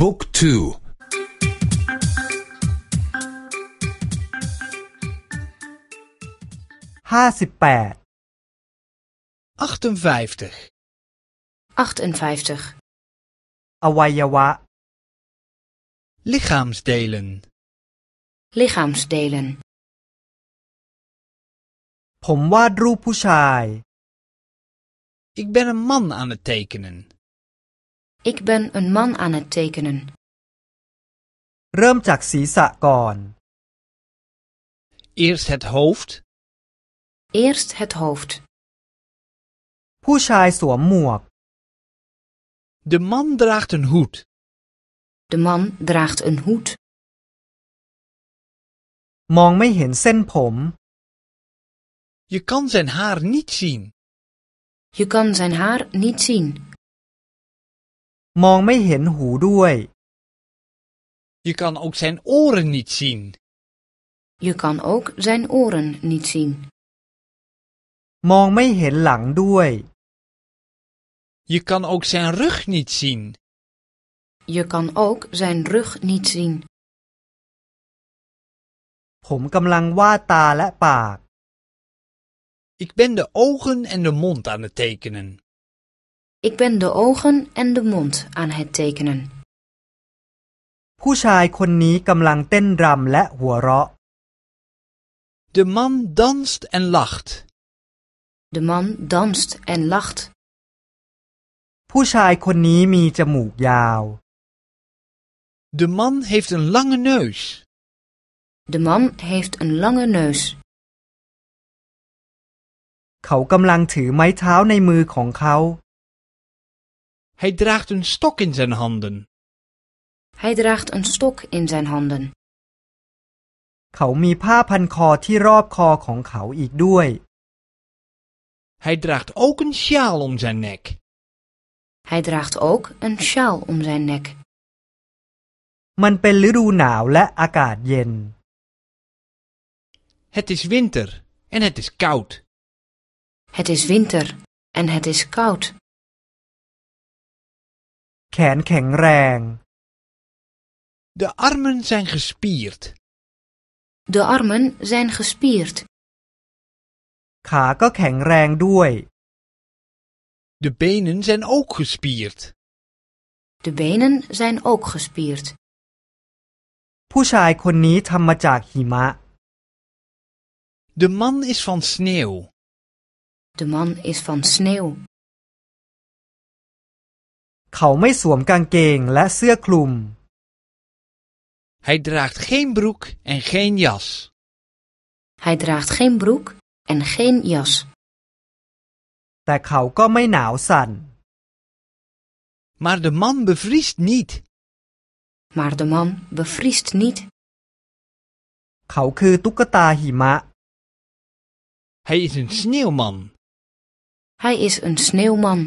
บุ๊กทู ห้าสิบแปด 58. 58. อวัยวะ Lichaamsdelen. Lichaamsdelen. ผมวาดรูปผู้ชาย Ik ben een man aan het tekenen. Ik ben een man aan het tekenen. เริ่มจากศีรษะก่อน Eerst het hoofd, Eerst het hoofd. ผู้ชายสวมหมวก de man draagt een hoed. De man draagt een hoed. มองไม่เห็นเส้นผม Je kan zijn haar niet zien. Je kan zijn haar niet zien. มองไม่เห็นหูด้วย Je kan ook zijn oren niet zien. Je kan ook zijn oren niet zien. มองไม่เห็นหลังด้วย Je kan ook zijn rug niet zien. Je kan ook zijn rug niet zien. ผมกำลังวาดตาและปาก Ik ben de ogen en de mond aan het tekenen. Ik ben de ogen en de mond aan het tekenen. ผู้ชายคนนี้กำลังเต้นรำและหัวเราะ De man danst en lacht. De man danst en lacht. ผู้ชายคนนี้มีจมูกยาว De man heeft een lange neus. De man heeft een lange neus. เขากำลังถือไม้เท้าในมือของเขา Hij draagt een stok in zijn handen. Hij draagt een stok in zijn handen. เขามีผ้าพันคอที่รอบคอของเขาอีกด้วย Hij draagt ook een sjaal om zijn nek. Hij draagt ook een sjaal om zijn nek. มันเป็นฤดูหนาวและอากาศเย็น Het is winter en het is koud. Het is winter en het is koud. แขนแข็งแรง De armen zijn gespierd. De armen zijn gespierd. ขาก็แข็งแรงด้วย De benen zijn ook gespierd. De benen zijn ook gespierd. ผู้ชายคนนี้ทำมาจากหิมะ De man is van sneeuw. De man is van sneeuw. เขาไม่สวมกางเกงและเสื้อคลุม Hij draagt geen broek en geen jas. Hij draagt geen broek en geen jas. แต่เขาก็ไม่หนาวสั่น Maar de man bevriest niet. Maar de man bevriest niet. เขาคือตุ๊กตาหิมะ Hij is een sneeuwman. Hij is een sneeuwman.